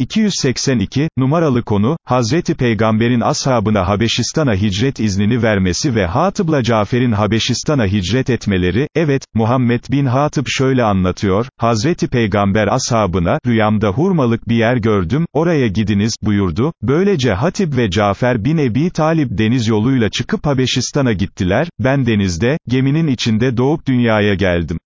282, numaralı konu, Hazreti Peygamber'in ashabına Habeşistan'a hicret iznini vermesi ve Hatıb'la Cafer'in Habeşistan'a hicret etmeleri, evet, Muhammed bin Hatıb şöyle anlatıyor, Hazreti Peygamber ashabına, rüyamda hurmalık bir yer gördüm, oraya gidiniz, buyurdu, böylece Hatib ve Cafer bin Ebi talip deniz yoluyla çıkıp Habeşistan'a gittiler, ben denizde, geminin içinde doğup dünyaya geldim.